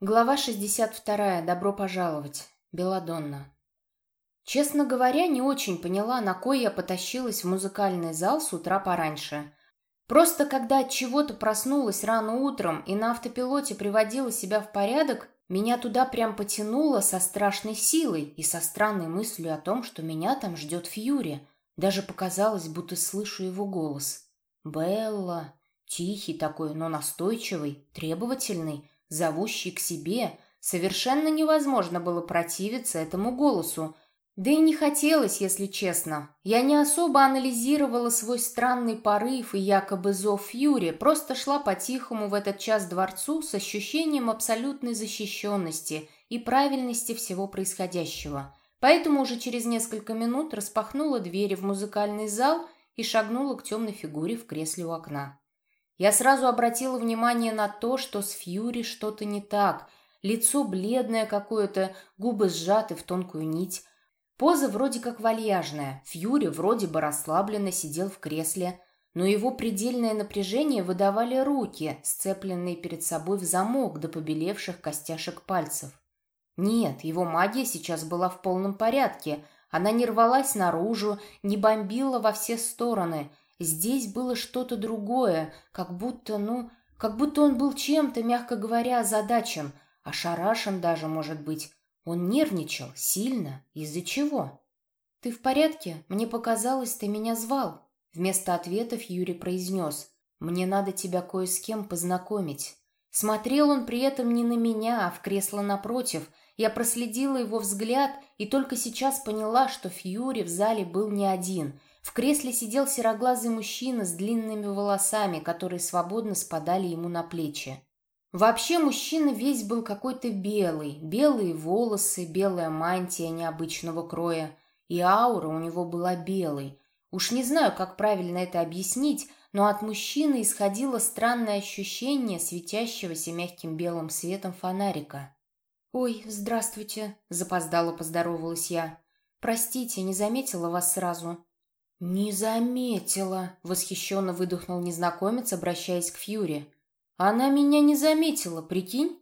Глава 62. Добро пожаловать. Беладонна. Честно говоря, не очень поняла, на кой я потащилась в музыкальный зал с утра пораньше. Просто когда от чего-то проснулась рано утром и на автопилоте приводила себя в порядок, меня туда прям потянуло со страшной силой и со странной мыслью о том, что меня там ждет Фьюри. Даже показалось, будто слышу его голос. Белла. Тихий такой, но настойчивый, требовательный зовущий к себе, совершенно невозможно было противиться этому голосу. Да и не хотелось, если честно. Я не особо анализировала свой странный порыв и якобы зов Фьюри, просто шла по-тихому в этот час дворцу с ощущением абсолютной защищенности и правильности всего происходящего. Поэтому уже через несколько минут распахнула двери в музыкальный зал и шагнула к темной фигуре в кресле у окна. Я сразу обратила внимание на то, что с Фьюри что-то не так. Лицо бледное какое-то, губы сжаты в тонкую нить. Поза вроде как вальяжная. Фьюри вроде бы расслабленно сидел в кресле, но его предельное напряжение выдавали руки, сцепленные перед собой в замок до побелевших костяшек пальцев. Нет, его магия сейчас была в полном порядке. Она не рвалась наружу, не бомбила во все стороны – Здесь было что-то другое, как будто, ну, как будто он был чем-то, мягко говоря, озадачен, ошарашен даже, может быть. Он нервничал сильно. Из-за чего? «Ты в порядке? Мне показалось, ты меня звал». Вместо ответов Юрий произнес «Мне надо тебя кое с кем познакомить». Смотрел он при этом не на меня, а в кресло напротив. Я проследила его взгляд и только сейчас поняла, что Фьюри в зале был не один – в кресле сидел сероглазый мужчина с длинными волосами, которые свободно спадали ему на плечи. Вообще мужчина весь был какой-то белый. Белые волосы, белая мантия необычного кроя. И аура у него была белой. Уж не знаю, как правильно это объяснить, но от мужчины исходило странное ощущение светящегося мягким белым светом фонарика. «Ой, здравствуйте», — запоздало поздоровалась я. «Простите, не заметила вас сразу». «Не заметила», — восхищенно выдохнул незнакомец, обращаясь к Фьюри. «Она меня не заметила, прикинь?»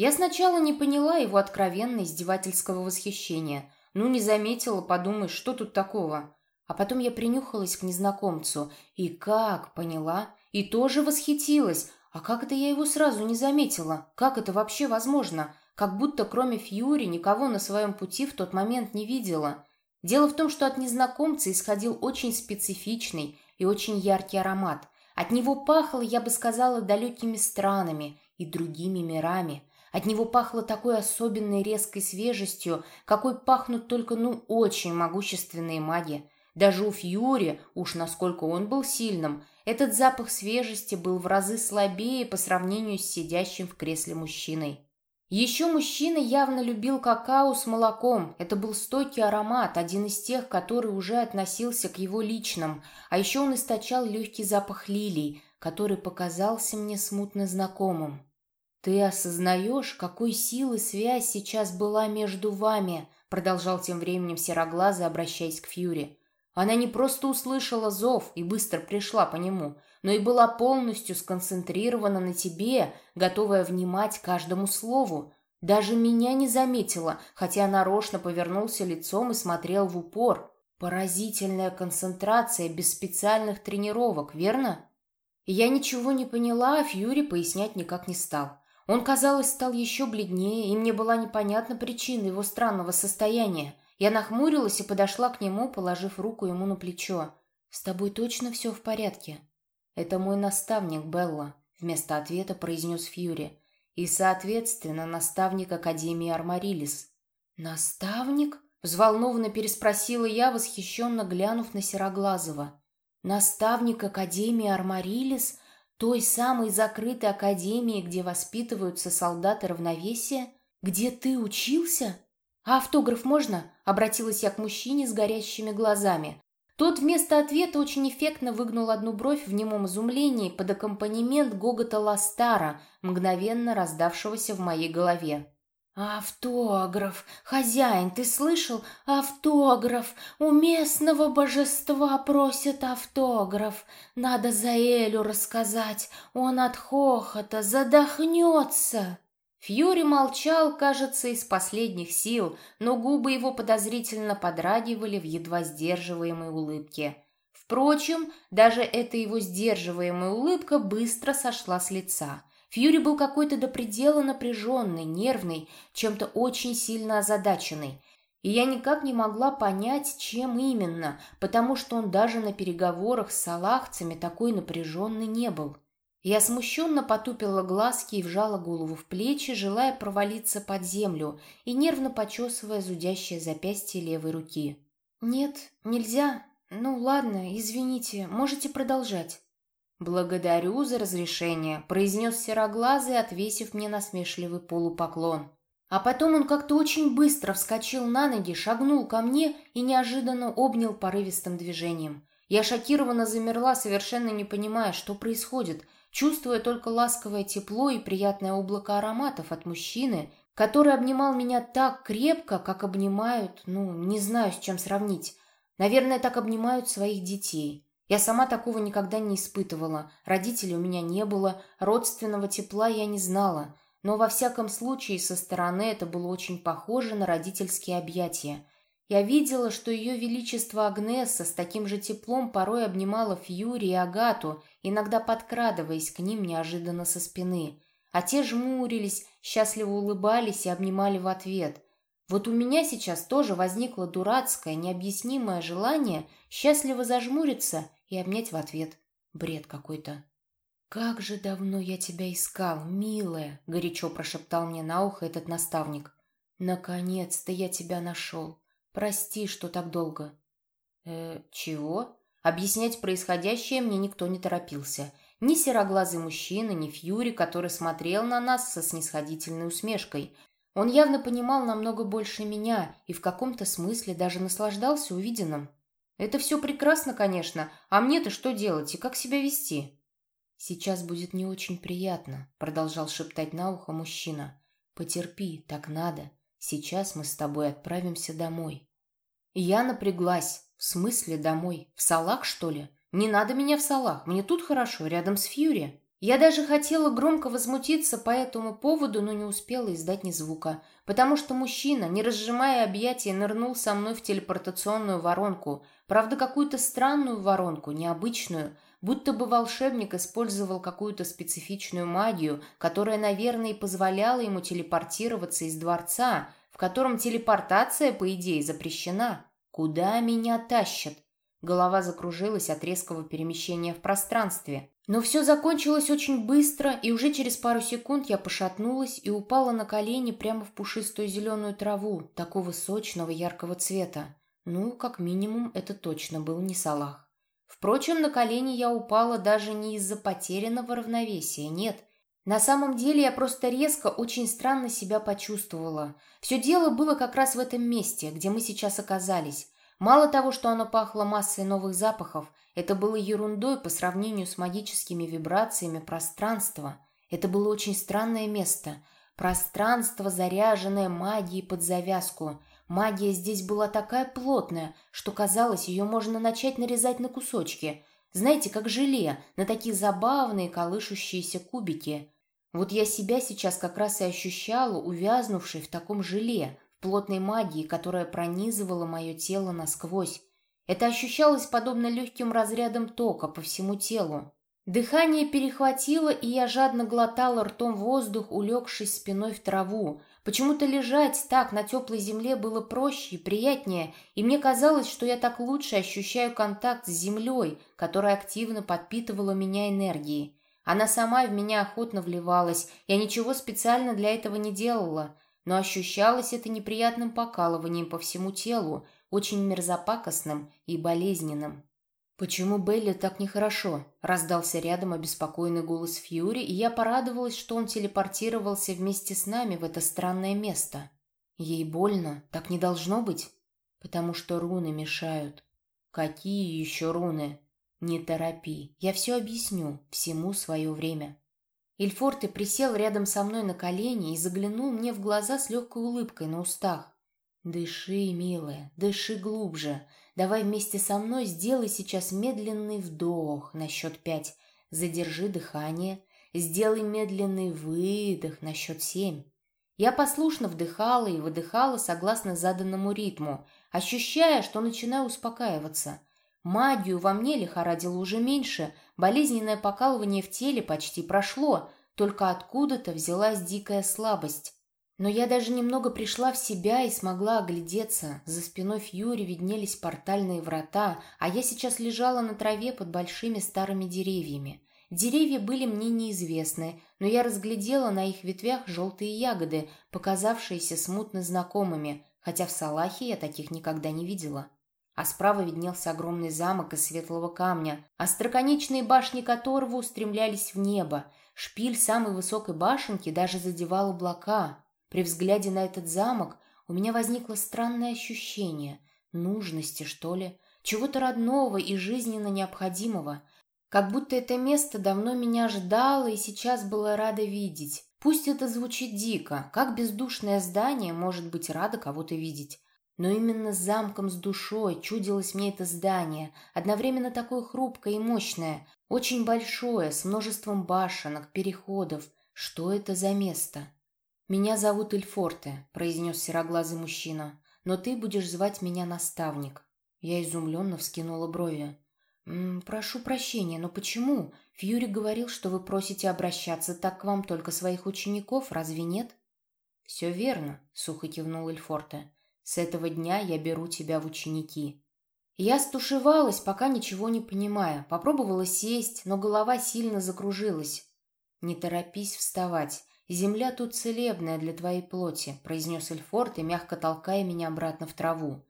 Я сначала не поняла его откровенно издевательского восхищения. Ну, не заметила, подумаешь, что тут такого? А потом я принюхалась к незнакомцу. И как, поняла? И тоже восхитилась. А как это я его сразу не заметила? Как это вообще возможно? Как будто кроме Фьюри никого на своем пути в тот момент не видела. Дело в том, что от незнакомца исходил очень специфичный и очень яркий аромат. От него пахло, я бы сказала, далекими странами и другими мирами. От него пахло такой особенной резкой свежестью, какой пахнут только, ну, очень могущественные маги. Даже у Фьюри, уж насколько он был сильным, этот запах свежести был в разы слабее по сравнению с сидящим в кресле мужчиной. Еще мужчина явно любил какао с молоком. Это был стойкий аромат, один из тех, который уже относился к его личным. А еще он источал легкий запах лилий, который показался мне смутно знакомым. «Ты осознаешь, какой силы связь сейчас была между вами?» продолжал тем временем Сероглазый, обращаясь к Фьюри. Она не просто услышала зов и быстро пришла по нему – но и была полностью сконцентрирована на тебе, готовая внимать каждому слову. Даже меня не заметила, хотя нарочно повернулся лицом и смотрел в упор. Поразительная концентрация без специальных тренировок, верно? я ничего не поняла, а Фьюри пояснять никак не стал. Он, казалось, стал еще бледнее, и мне была непонятна причина его странного состояния. Я нахмурилась и подошла к нему, положив руку ему на плечо. «С тобой точно все в порядке?» «Это мой наставник, Белла», — вместо ответа произнес Фьюри. «И, соответственно, наставник Академии Армарилис». «Наставник?» — взволнованно переспросила я, восхищенно глянув на Сероглазого. «Наставник Академии Армарилис? Той самой закрытой академии, где воспитываются солдаты равновесия? Где ты учился?» «А автограф можно?» — обратилась я к мужчине с горящими глазами. Тот вместо ответа очень эффектно выгнул одну бровь в немом изумлении под аккомпанемент гогота Ластара, мгновенно раздавшегося в моей голове. «Автограф! Хозяин, ты слышал? Автограф! У местного божества просят автограф! Надо за Элю рассказать, он от хохота задохнется!» Фьюри молчал, кажется, из последних сил, но губы его подозрительно подрагивали в едва сдерживаемой улыбке. Впрочем, даже эта его сдерживаемая улыбка быстро сошла с лица. Фьюри был какой-то до предела напряженный, нервный, чем-то очень сильно озадаченный. И я никак не могла понять, чем именно, потому что он даже на переговорах с салахцами такой напряженный не был. Я смущенно потупила глазки и вжала голову в плечи, желая провалиться под землю и нервно почесывая зудящее запястье левой руки. «Нет, нельзя. Ну ладно, извините, можете продолжать». «Благодарю за разрешение», — произнес сероглазый, отвесив мне насмешливый полупоклон. А потом он как-то очень быстро вскочил на ноги, шагнул ко мне и неожиданно обнял порывистым движением. Я шокированно замерла, совершенно не понимая, что происходит — чувствуя только ласковое тепло и приятное облако ароматов от мужчины, который обнимал меня так крепко, как обнимают, ну, не знаю, с чем сравнить. Наверное, так обнимают своих детей. Я сама такого никогда не испытывала. Родителей у меня не было, родственного тепла я не знала. Но во всяком случае со стороны это было очень похоже на родительские объятия. Я видела, что ее величество Агнесса с таким же теплом порой обнимала Фьюри и Агату, иногда подкрадываясь к ним неожиданно со спины. А те жмурились, счастливо улыбались и обнимали в ответ. Вот у меня сейчас тоже возникло дурацкое, необъяснимое желание счастливо зажмуриться и обнять в ответ. Бред какой-то. «Как же давно я тебя искал, милая!» — горячо прошептал мне на ухо этот наставник. «Наконец-то я тебя нашел. «Прости, что так долго». «Э, чего?» Объяснять происходящее мне никто не торопился. Ни сероглазый мужчина, ни Фьюри, который смотрел на нас со снисходительной усмешкой. Он явно понимал намного больше меня и в каком-то смысле даже наслаждался увиденным. «Это все прекрасно, конечно, а мне-то что делать и как себя вести?» «Сейчас будет не очень приятно», — продолжал шептать на ухо мужчина. «Потерпи, так надо. Сейчас мы с тобой отправимся домой». я напряглась. В смысле домой? В Салах, что ли? Не надо меня в Салах, мне тут хорошо, рядом с Фьюри. Я даже хотела громко возмутиться по этому поводу, но не успела издать ни звука, потому что мужчина, не разжимая объятия, нырнул со мной в телепортационную воронку. Правда, какую-то странную воронку, необычную, будто бы волшебник использовал какую-то специфичную магию, которая, наверное, и позволяла ему телепортироваться из дворца, в котором телепортация, по идее, запрещена. Куда меня тащат? Голова закружилась от резкого перемещения в пространстве. Но все закончилось очень быстро, и уже через пару секунд я пошатнулась и упала на колени прямо в пушистую зеленую траву, такого сочного яркого цвета. Ну, как минимум, это точно был не Салах. Впрочем, на колени я упала даже не из-за потерянного равновесия, нет. На самом деле я просто резко, очень странно себя почувствовала. Все дело было как раз в этом месте, где мы сейчас оказались. Мало того, что оно пахло массой новых запахов, это было ерундой по сравнению с магическими вибрациями пространства. Это было очень странное место. Пространство, заряженное магией под завязку. Магия здесь была такая плотная, что казалось, ее можно начать нарезать на кусочки. Знаете, как желе, на такие забавные колышущиеся кубики. Вот я себя сейчас как раз и ощущала, увязнувшей в таком желе, в плотной магии, которая пронизывала мое тело насквозь. Это ощущалось подобно легким разрядам тока по всему телу. Дыхание перехватило, и я жадно глотала ртом воздух, улегшись спиной в траву, Почему-то лежать так на теплой земле было проще и приятнее, и мне казалось, что я так лучше ощущаю контакт с землей, которая активно подпитывала меня энергией. Она сама в меня охотно вливалась, я ничего специально для этого не делала, но ощущалось это неприятным покалыванием по всему телу, очень мерзопакостным и болезненным. «Почему Белли так нехорошо?» – раздался рядом обеспокоенный голос Фьюри, и я порадовалась, что он телепортировался вместе с нами в это странное место. Ей больно, так не должно быть, потому что руны мешают. Какие еще руны? Не торопи, я все объясню, всему свое время. Ильфорте присел рядом со мной на колени и заглянул мне в глаза с легкой улыбкой на устах. «Дыши, милая, дыши глубже. Давай вместе со мной сделай сейчас медленный вдох на счет пять. Задержи дыхание. Сделай медленный выдох на счет семь. Я послушно вдыхала и выдыхала согласно заданному ритму, ощущая, что начинаю успокаиваться. Магию во мне лихорадило уже меньше, болезненное покалывание в теле почти прошло, только откуда-то взялась дикая слабость. Но я даже немного пришла в себя и смогла оглядеться. За спиной Фьюри виднелись портальные врата, а я сейчас лежала на траве под большими старыми деревьями. Деревья были мне неизвестны, но я разглядела на их ветвях желтые ягоды, показавшиеся смутно знакомыми, хотя в Салахе я таких никогда не видела. А справа виднелся огромный замок из светлого камня, остроконечные башни которого устремлялись в небо. Шпиль самой высокой башенки даже задевал облака. При взгляде на этот замок у меня возникло странное ощущение нужности, что ли, чего-то родного и жизненно необходимого – как будто это место давно меня ждало и сейчас было рада видеть. Пусть это звучит дико, как бездушное здание может быть рада кого-то видеть. Но именно замком с душой чудилось мне это здание, одновременно такое хрупкое и мощное, очень большое, с множеством башенок, переходов. Что это за место? «Меня зовут Эльфорте», — произнес сероглазый мужчина, «но ты будешь звать меня наставник». Я изумленно вскинула брови. «Прошу прощения, но почему? Фьюри говорил, что вы просите обращаться так к вам только своих учеников, разве нет?» «Все верно», — сухо кивнул Эльфорте. «С этого дня я беру тебя в ученики». Я стушевалась, пока ничего не понимая. Попробовала сесть, но голова сильно закружилась. «Не торопись вставать. Земля тут целебная для твоей плоти», — произнес Эльфорт и мягко толкая меня обратно в траву.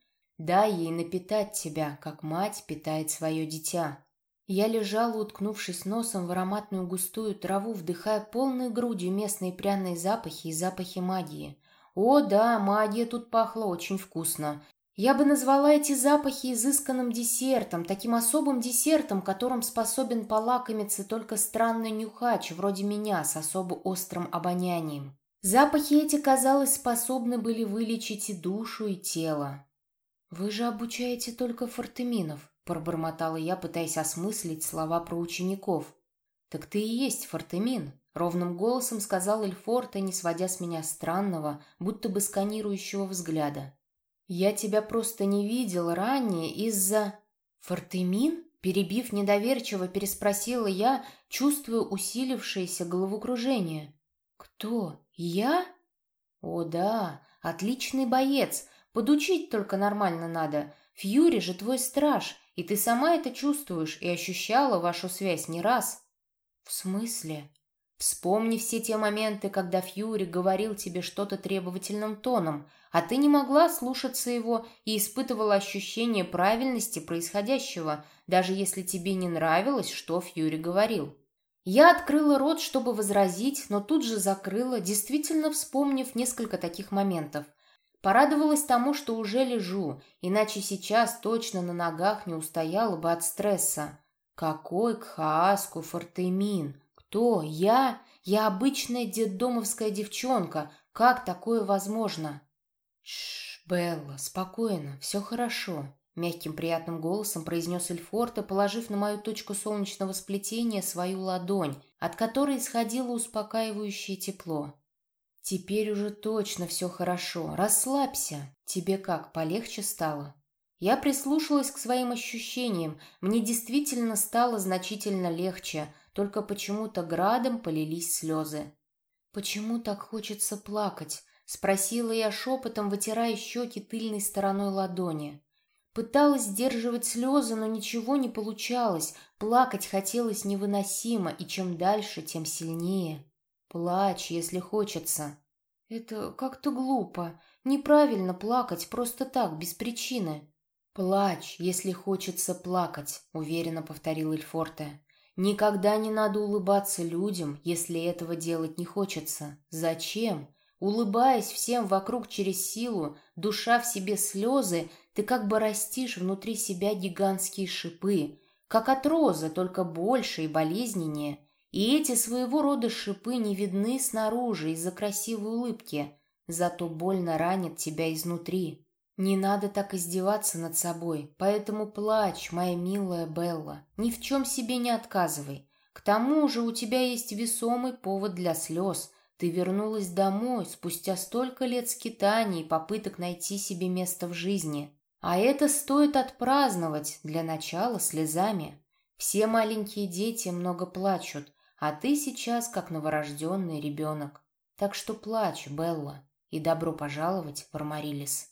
Дай ей напитать тебя, как мать питает свое дитя. Я лежала, уткнувшись носом в ароматную густую траву, вдыхая полной грудью местные пряные запахи и запахи магии. О, да, магия тут пахла очень вкусно. Я бы назвала эти запахи изысканным десертом, таким особым десертом, которым способен полакомиться только странный нюхач, вроде меня, с особо острым обонянием. Запахи эти, казалось, способны были вылечить и душу, и тело. «Вы же обучаете только фортеминов», — пробормотала я, пытаясь осмыслить слова про учеников. «Так ты и есть фортемин», — ровным голосом сказал Эльфорта, не сводя с меня странного, будто бы сканирующего взгляда. «Я тебя просто не видел ранее из-за...» «Фортемин?» Перебив недоверчиво, переспросила я, чувствуя усилившееся головокружение. «Кто? Я?» «О да, отличный боец, Подучить только нормально надо. Фьюри же твой страж, и ты сама это чувствуешь и ощущала вашу связь не раз. В смысле? Вспомни все те моменты, когда Фьюри говорил тебе что-то требовательным тоном, а ты не могла слушаться его и испытывала ощущение правильности происходящего, даже если тебе не нравилось, что Фьюри говорил. Я открыла рот, чтобы возразить, но тут же закрыла, действительно вспомнив несколько таких моментов – Порадовалась тому, что уже лежу, иначе сейчас точно на ногах не устояла бы от стресса. Какой к хааску Фортемин? Кто? Я? Я обычная детдомовская девчонка. Как такое возможно? Шш, Белла, спокойно, все хорошо. Мягким приятным голосом произнес Эльфорта, положив на мою точку солнечного сплетения свою ладонь, от которой исходило успокаивающее тепло. «Теперь уже точно все хорошо. Расслабься. Тебе как, полегче стало?» Я прислушалась к своим ощущениям. Мне действительно стало значительно легче, только почему-то градом полились слезы. «Почему так хочется плакать?» — спросила я шепотом, вытирая щеки тыльной стороной ладони. Пыталась сдерживать слезы, но ничего не получалось. Плакать хотелось невыносимо, и чем дальше, тем сильнее. Плачь, если хочется. Это как-то глупо. Неправильно плакать просто так, без причины. Плачь, если хочется плакать, уверенно повторил Эльфорте. Никогда не надо улыбаться людям, если этого делать не хочется. Зачем? Улыбаясь всем вокруг через силу, душа в себе слезы, ты как бы растишь внутри себя гигантские шипы, как от розы, только больше и болезненнее – и эти своего рода шипы не видны снаружи из-за красивой улыбки, зато больно ранят тебя изнутри. Не надо так издеваться над собой, поэтому плачь, моя милая Белла. Ни в чем себе не отказывай. К тому же у тебя есть весомый повод для слез. Ты вернулась домой спустя столько лет скитаний и попыток найти себе место в жизни. А это стоит отпраздновать, для начала слезами. Все маленькие дети много плачут, а ты сейчас как новорожденный ребенок. Так что плачь, Белла, и добро пожаловать в Армарилис.